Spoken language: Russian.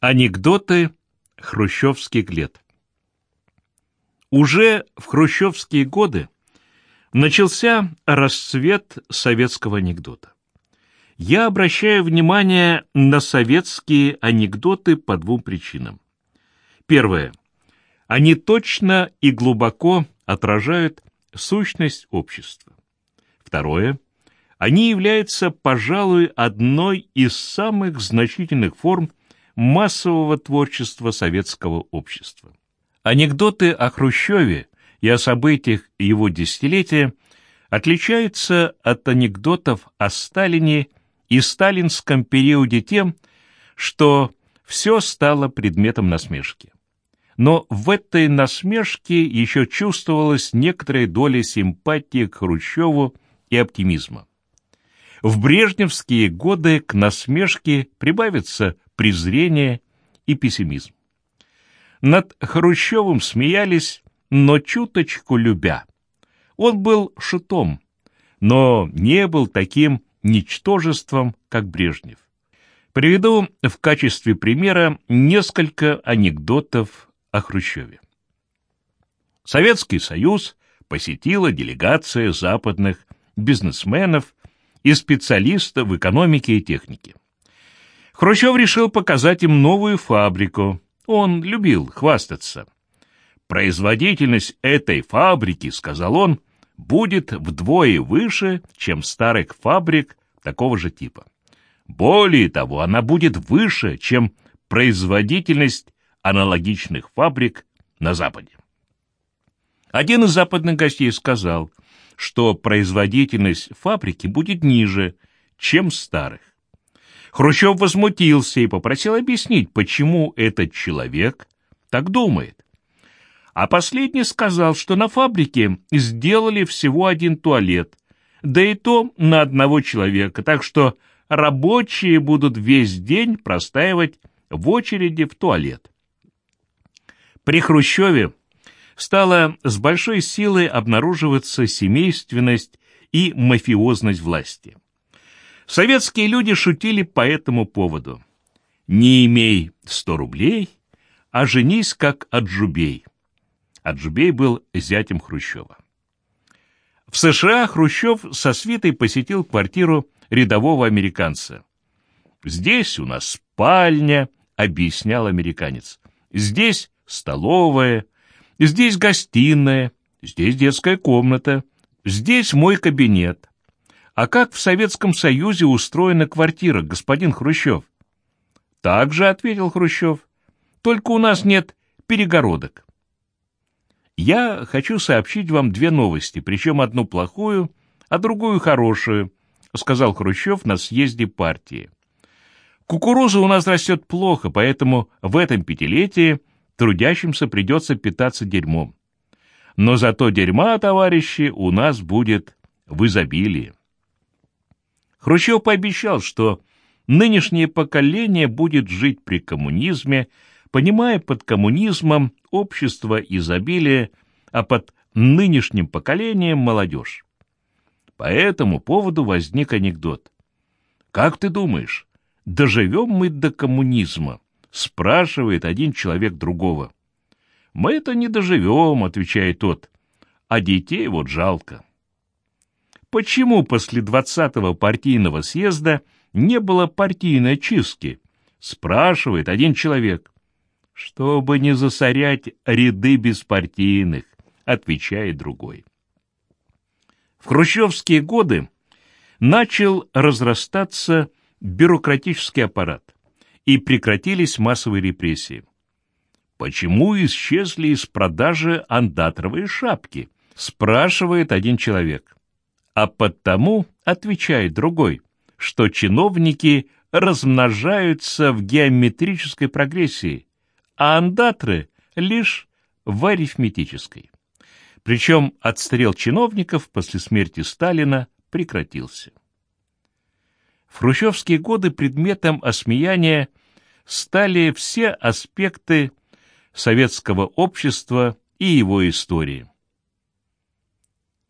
Анекдоты хрущевских лет Уже в хрущевские годы начался расцвет советского анекдота. Я обращаю внимание на советские анекдоты по двум причинам. Первое. Они точно и глубоко отражают сущность общества. Второе. Они являются, пожалуй, одной из самых значительных форм массового творчества советского общества. Анекдоты о Хрущеве и о событиях его десятилетия отличаются от анекдотов о Сталине и сталинском периоде тем, что все стало предметом насмешки. Но в этой насмешке еще чувствовалась некоторая доля симпатии к Хрущеву и оптимизма. В брежневские годы к насмешке прибавится презрение и пессимизм. Над Хрущевым смеялись, но чуточку любя. Он был шутом, но не был таким ничтожеством, как Брежнев. Приведу в качестве примера несколько анекдотов о Хрущеве. Советский Союз посетила делегация западных бизнесменов и специалистов в экономике и технике. Хрущев решил показать им новую фабрику. Он любил хвастаться. «Производительность этой фабрики, — сказал он, — будет вдвое выше, чем старых фабрик такого же типа. Более того, она будет выше, чем производительность аналогичных фабрик на Западе. Один из западных гостей сказал, что производительность фабрики будет ниже, чем старых. Хрущев возмутился и попросил объяснить, почему этот человек так думает. А последний сказал, что на фабрике сделали всего один туалет, да и то на одного человека, так что рабочие будут весь день простаивать в очереди в туалет. При Хрущеве стала с большой силой обнаруживаться семейственность и мафиозность власти. Советские люди шутили по этому поводу. «Не имей сто рублей, а женись как Аджубей». Аджубей был зятем Хрущева. В США Хрущев со свитой посетил квартиру рядового американца. «Здесь у нас спальня», — объяснял американец. «Здесь столовая, здесь гостиная, здесь детская комната, здесь мой кабинет. А как в Советском Союзе устроена квартира, господин Хрущев? Так же, ответил Хрущев. Только у нас нет перегородок. Я хочу сообщить вам две новости, причем одну плохую, а другую хорошую, сказал Хрущев на съезде партии. Кукуруза у нас растет плохо, поэтому в этом пятилетии трудящимся придется питаться дерьмом. Но зато дерьма, товарищи, у нас будет в изобилии. Хрущев пообещал, что нынешнее поколение будет жить при коммунизме, понимая под коммунизмом общество изобилия, а под нынешним поколением молодежь. По этому поводу возник анекдот. «Как ты думаешь, доживем мы до коммунизма?» — спрашивает один человек другого. «Мы это не доживем», — отвечает тот, — «а детей вот жалко». Почему после двадцатого партийного съезда не было партийной чистки? Спрашивает один человек. Чтобы не засорять ряды беспартийных, отвечает другой. В хрущевские годы начал разрастаться бюрократический аппарат, и прекратились массовые репрессии. Почему исчезли из продажи андатровые шапки? Спрашивает один человек а потому, отвечает другой, что чиновники размножаются в геометрической прогрессии, а андатры лишь в арифметической. Причем отстрел чиновников после смерти Сталина прекратился. В хрущевские годы предметом осмеяния стали все аспекты советского общества и его истории.